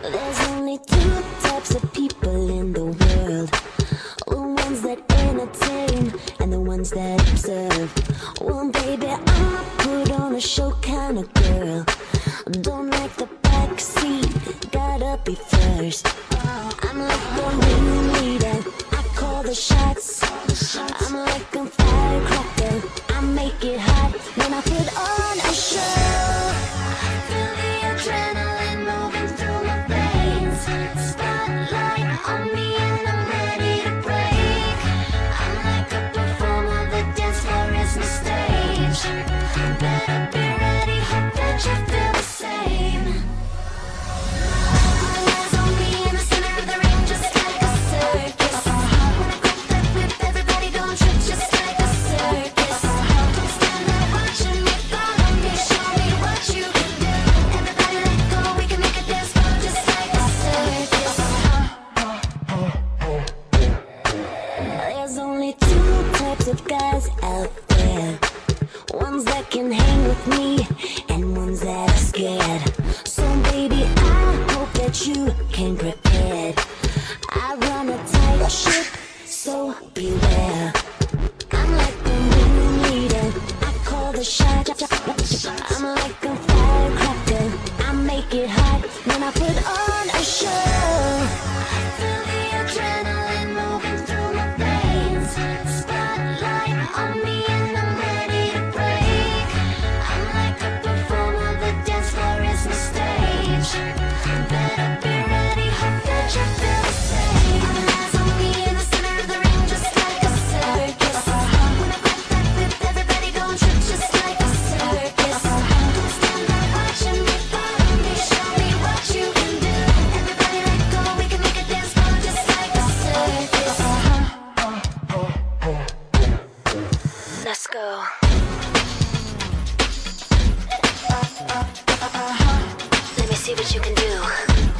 There's only two types of people in the world. The ones that entertain and the ones that observe. Well, baby, I'm put on a show kind of girl. Don't only two types of guys out there. Ones that can hang with me And ones that are scared. So baby, I hope that you can prepare. I run a tight ship, so beware. I'm like the ring leader. I call the shots. I'm like a firecracker. I make it hot when I put on Let me see what you can do.